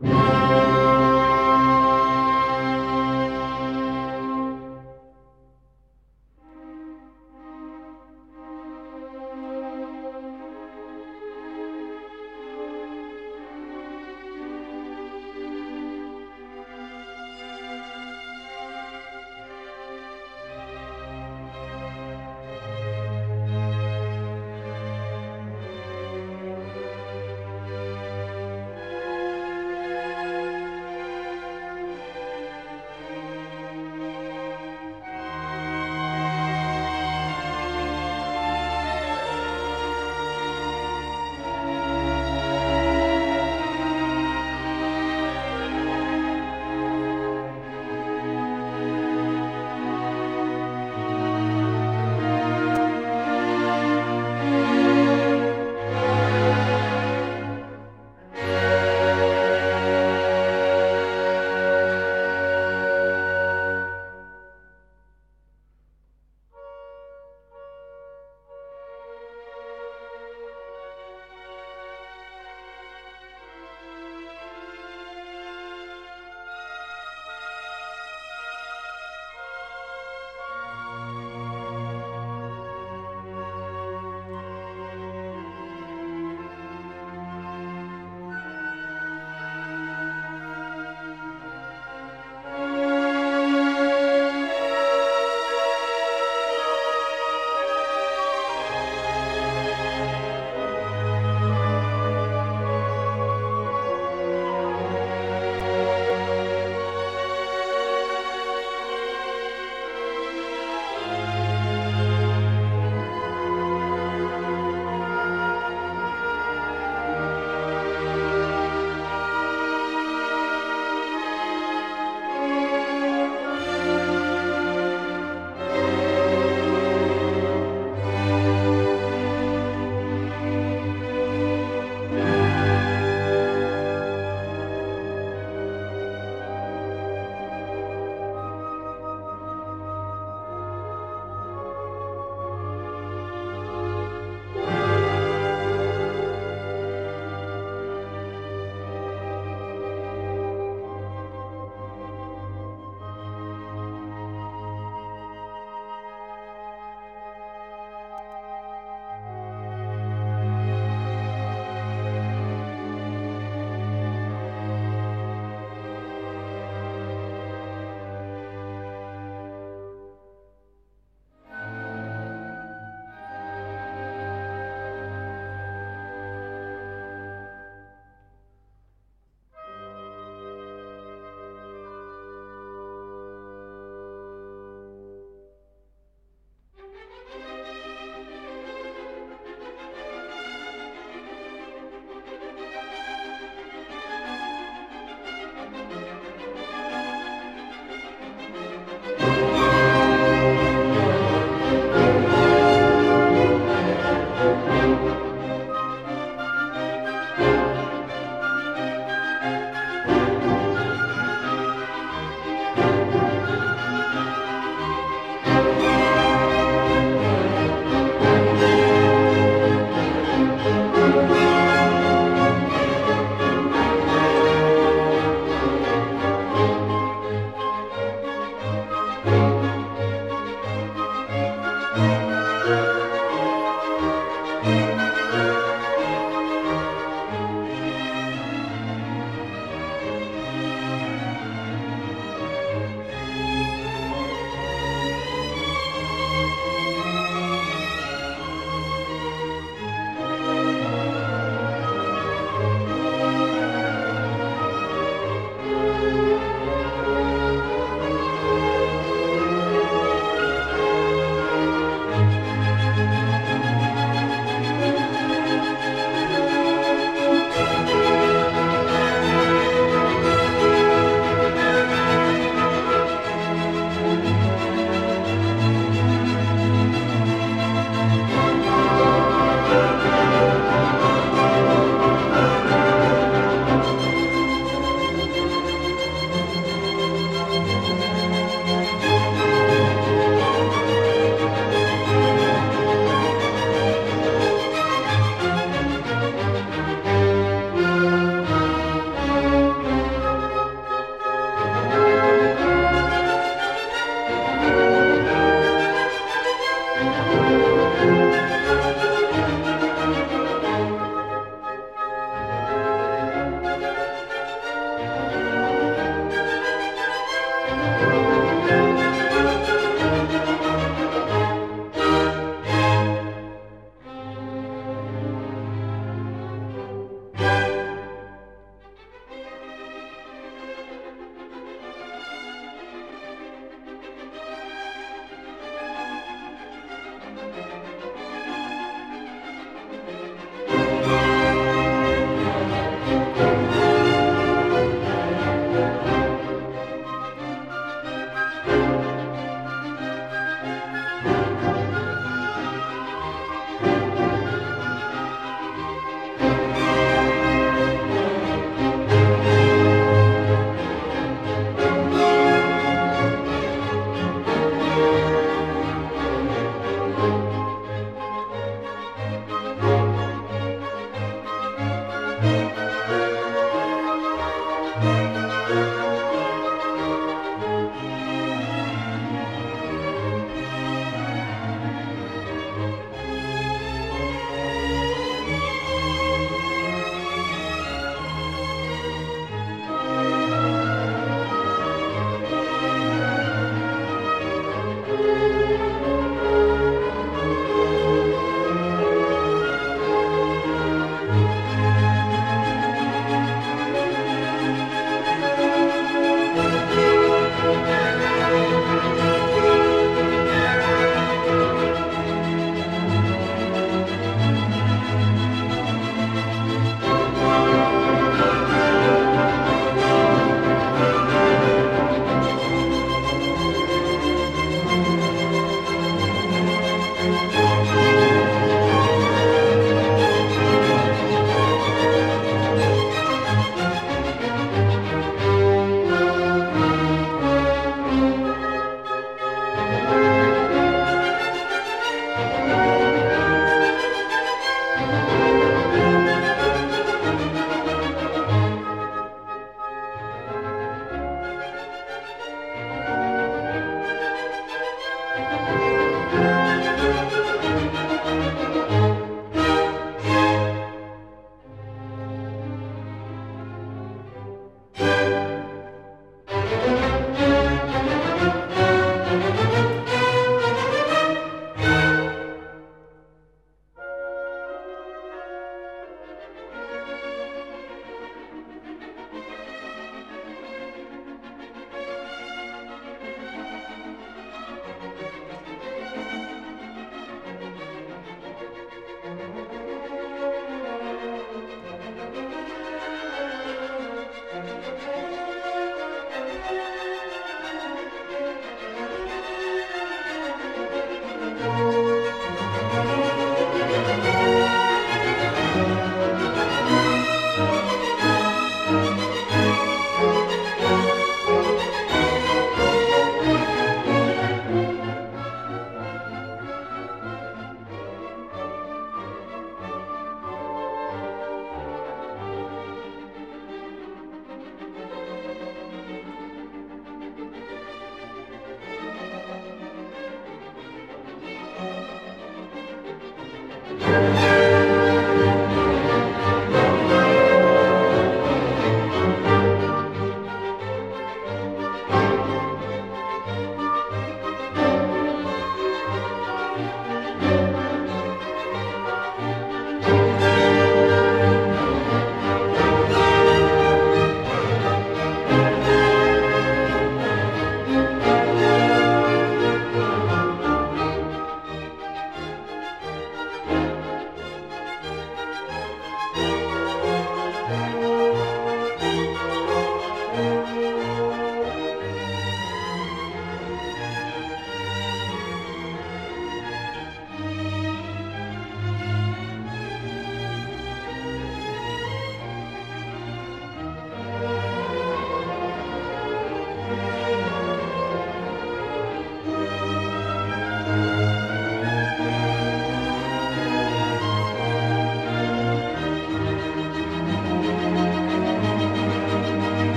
Música